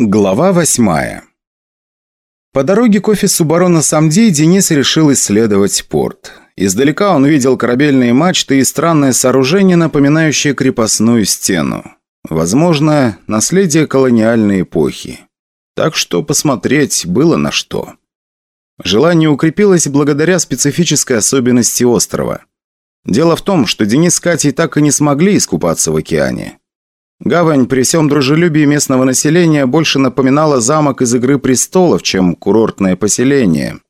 Глава восьмая По дороге к офису барона Самди Денис решил исследовать порт. Издалека он видел корабельные мачты и странное сооружение, напоминающее крепостную стену. Возможно, наследие колониальной эпохи. Так что посмотреть было на что. Желание укрепилось благодаря специфической особенности острова. Дело в том, что Денис с Катей так и не смогли искупаться в океане. Гавань при всем дружелюбии местного населения больше напоминала замок из «Игры престолов», чем курортное поселение.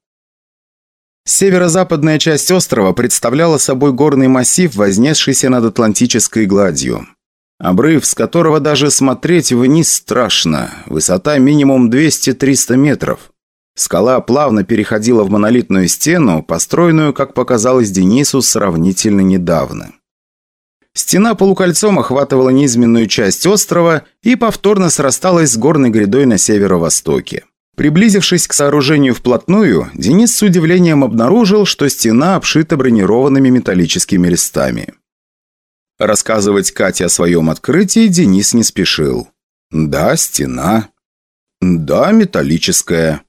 Северо-западная часть острова представляла собой горный массив, вознесшийся над Атлантической гладью. Обрыв, с которого даже смотреть вниз страшно. Высота минимум 200-300 метров. Скала плавно переходила в монолитную стену, построенную, как показалось Денису, сравнительно недавно. Стена полукольцом охватывала низменную часть острова и повторно срасталась с горной грядой на северо-востоке. Приблизившись к сооружению вплотную, Денис с удивлением обнаружил, что стена обшита бронированными металлическими листами. Рассказывать Кате о своем открытии Денис не спешил. «Да, стена. Да, металлическая.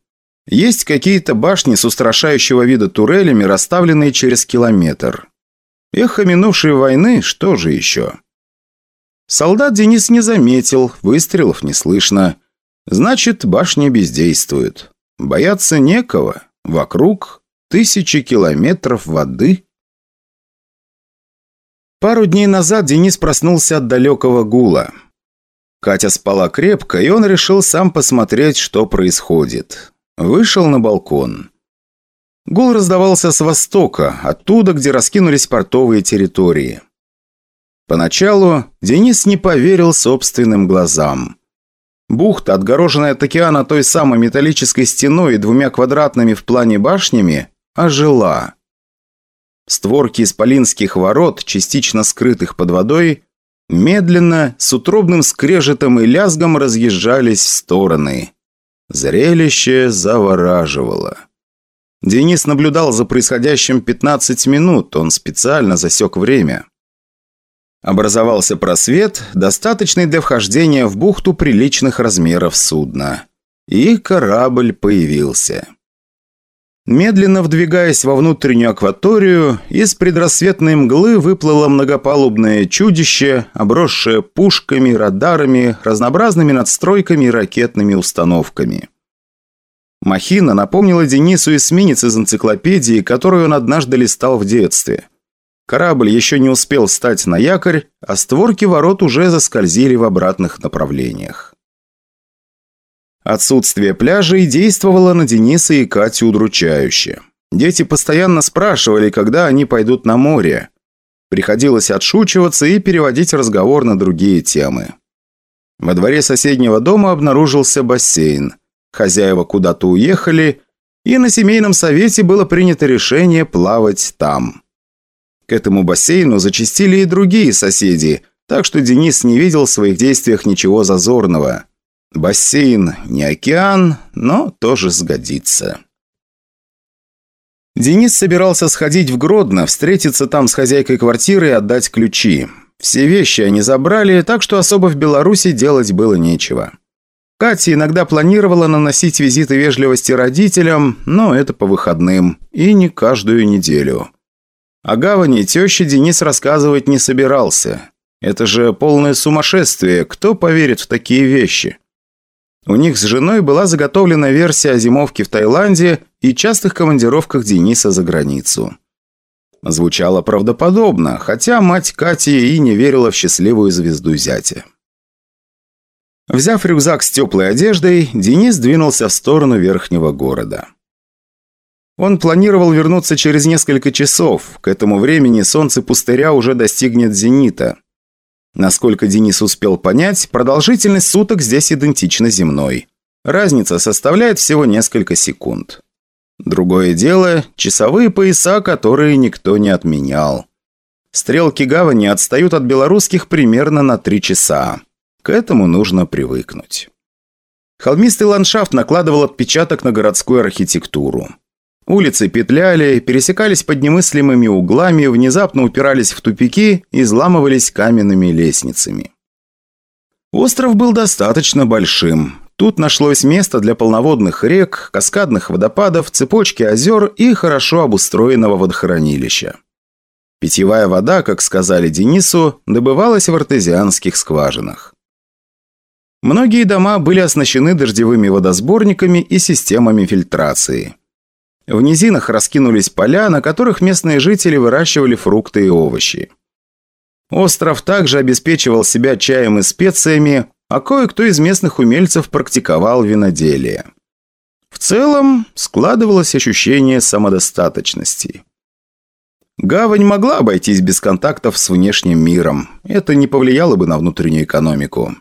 Есть какие-то башни с устрашающего вида турелями, расставленные через километр. Эхо минувшей войны, что же еще? Солдат Денис не заметил, выстрелов не слышно. Значит, башня бездействует. Бояться некого. Вокруг тысячи километров воды. Пару дней назад Денис проснулся от далекого гула. Катя спала крепко, и он решил сам посмотреть, что происходит. Вышел на балкон. Гул раздавался с востока, оттуда, где раскинулись портовые территории. Поначалу Денис не поверил собственным глазам. Бухта, отгороженная от океана той самой металлической стеной и двумя квадратными в плане башнями, ожила. Створки исполинских ворот, частично скрытых под водой, медленно, с утробным скрежетом и лязгом разъезжались в стороны. Зрелище завораживало. Денис наблюдал за происходящим 15 минут, он специально засек время. Образовался просвет, достаточный для вхождения в бухту приличных размеров судна. И корабль появился. Медленно вдвигаясь во внутреннюю акваторию, из предрассветной мглы выплыло многопалубное чудище, обросшее пушками, радарами, разнообразными надстройками и ракетными установками. Махина напомнила Денису эсминец из энциклопедии, которую он однажды листал в детстве. Корабль еще не успел встать на якорь, а створки ворот уже заскользили в обратных направлениях. Отсутствие пляжей действовало на Дениса и Катю удручающе. Дети постоянно спрашивали, когда они пойдут на море. Приходилось отшучиваться и переводить разговор на другие темы. Во дворе соседнего дома обнаружился бассейн. Хозяева куда-то уехали, и на семейном совете было принято решение плавать там. К этому бассейну зачастили и другие соседи, так что Денис не видел в своих действиях ничего зазорного. Бассейн не океан, но тоже сгодится. Денис собирался сходить в Гродно, встретиться там с хозяйкой квартиры и отдать ключи. Все вещи они забрали, так что особо в Беларуси делать было нечего. Катя иногда планировала наносить визиты вежливости родителям, но это по выходным, и не каждую неделю. О гавани теще Денис рассказывать не собирался. Это же полное сумасшествие, кто поверит в такие вещи? У них с женой была заготовлена версия о зимовке в Таиланде и частых командировках Дениса за границу. Звучало правдоподобно, хотя мать Кати и не верила в счастливую звезду зятя. Взяв рюкзак с теплой одеждой, Денис двинулся в сторону верхнего города. Он планировал вернуться через несколько часов. К этому времени солнце пустыря уже достигнет зенита. Насколько Денис успел понять, продолжительность суток здесь идентична земной. Разница составляет всего несколько секунд. Другое дело – часовые пояса, которые никто не отменял. Стрелки гавани отстают от белорусских примерно на 3 часа. К этому нужно привыкнуть. Холмистый ландшафт накладывал отпечаток на городскую архитектуру. Улицы петляли, пересекались под немыслимыми углами, внезапно упирались в тупики и изламывались каменными лестницами. Остров был достаточно большим. Тут нашлось место для полноводных рек, каскадных водопадов, цепочки озер и хорошо обустроенного водохранилища. Питьевая вода, как сказали Денису, добывалась в артезианских скважинах. Многие дома были оснащены дождевыми водосборниками и системами фильтрации. В низинах раскинулись поля, на которых местные жители выращивали фрукты и овощи. Остров также обеспечивал себя чаем и специями, а кое-кто из местных умельцев практиковал виноделие. В целом складывалось ощущение самодостаточности. Гавань могла обойтись без контактов с внешним миром. Это не повлияло бы на внутреннюю экономику.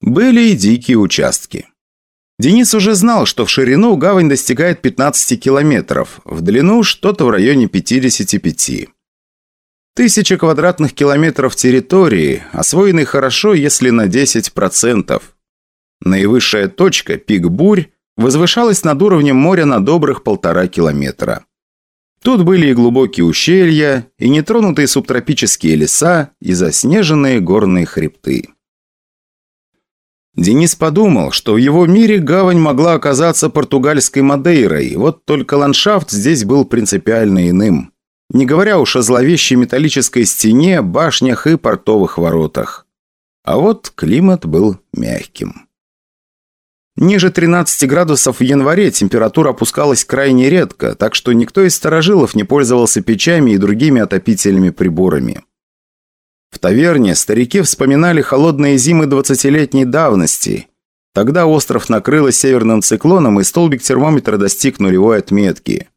Были и дикие участки. Денис уже знал, что в ширину гавань достигает 15 километров, в длину что-то в районе 55. Тысяча квадратных километров территории, освоенной хорошо, если на 10%. Наивысшая точка, пик бурь, возвышалась над уровнем моря на добрых полтора километра. Тут были и глубокие ущелья, и нетронутые субтропические леса, и заснеженные горные хребты. Денис подумал, что в его мире гавань могла оказаться португальской Мадейрой, вот только ландшафт здесь был принципиально иным. Не говоря уж о зловещей металлической стене, башнях и портовых воротах. А вот климат был мягким. Ниже 13 градусов в январе температура опускалась крайне редко, так что никто из старожилов не пользовался печами и другими отопительными приборами. В таверне старики вспоминали холодные зимы двадцатилетней давности. Тогда остров накрыло северным циклоном, и столбик термометра достиг нулевой отметки.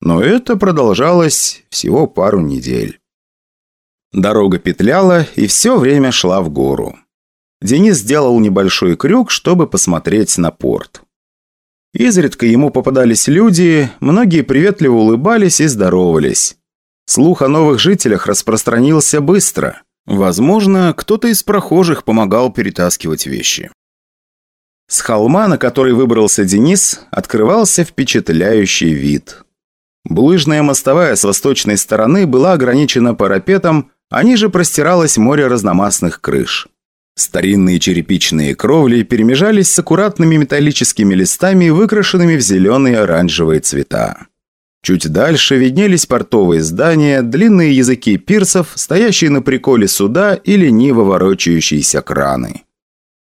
Но это продолжалось всего пару недель. Дорога петляла и все время шла в гору. Денис сделал небольшой крюк, чтобы посмотреть на порт. Изредка ему попадались люди, многие приветливо улыбались и здоровались. Слух о новых жителях распространился быстро. Возможно, кто-то из прохожих помогал перетаскивать вещи. С холма, на который выбрался Денис, открывался впечатляющий вид. Булыжная мостовая с восточной стороны была ограничена парапетом, а ниже простиралось море разномастных крыш. Старинные черепичные кровли перемежались с аккуратными металлическими листами, выкрашенными в зеленые и оранжевые цвета. Чуть дальше виднелись портовые здания, длинные языки пирсов, стоящие на приколе суда и лениво ворочающиеся краны.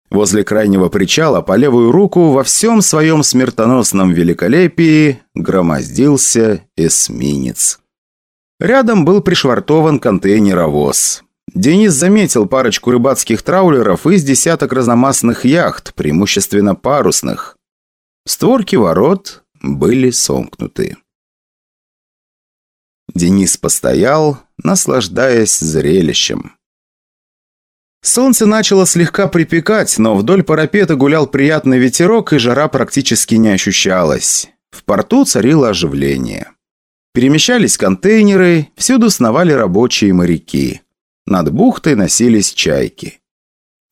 Возле крайнего причала по левую руку во всем своем смертоносном великолепии громоздился эсминец. Рядом был пришвартован контейнеровоз. Денис заметил парочку рыбацких траулеров и с десяток разномастных яхт, преимущественно парусных. Створки ворот были сомкнуты. Денис постоял, наслаждаясь зрелищем. Солнце начало слегка припекать, но вдоль парапета гулял приятный ветерок, и жара практически не ощущалась. В порту царило оживление. Перемещались контейнеры, всюду сновали рабочие моряки. Над бухтой носились чайки.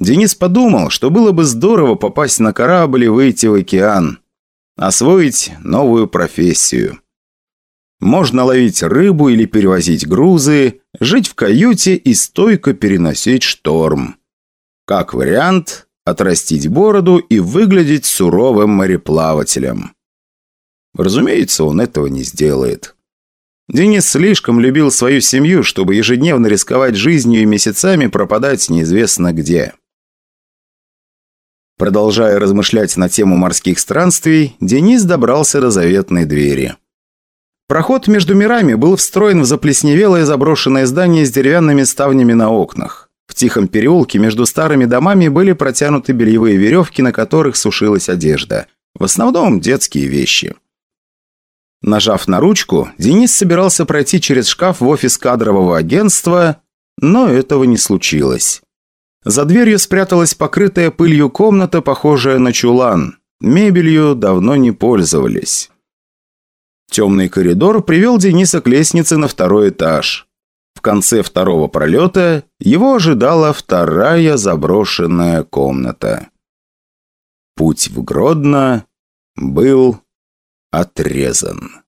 Денис подумал, что было бы здорово попасть на корабль и выйти в океан. Освоить новую профессию. Можно ловить рыбу или перевозить грузы, жить в каюте и стойко переносить шторм. Как вариант, отрастить бороду и выглядеть суровым мореплавателем. Разумеется, он этого не сделает. Денис слишком любил свою семью, чтобы ежедневно рисковать жизнью и месяцами пропадать неизвестно где. Продолжая размышлять на тему морских странствий, Денис добрался до заветной двери. Проход между мирами был встроен в заплесневелое заброшенное здание с деревянными ставнями на окнах. В тихом переулке между старыми домами были протянуты бельевые веревки, на которых сушилась одежда. В основном детские вещи. Нажав на ручку, Денис собирался пройти через шкаф в офис кадрового агентства, но этого не случилось. За дверью спряталась покрытая пылью комната, похожая на чулан. Мебелью давно не пользовались. Темный коридор привел Дениса к лестнице на второй этаж. В конце второго пролета его ожидала вторая заброшенная комната. Путь в Гродно был отрезан.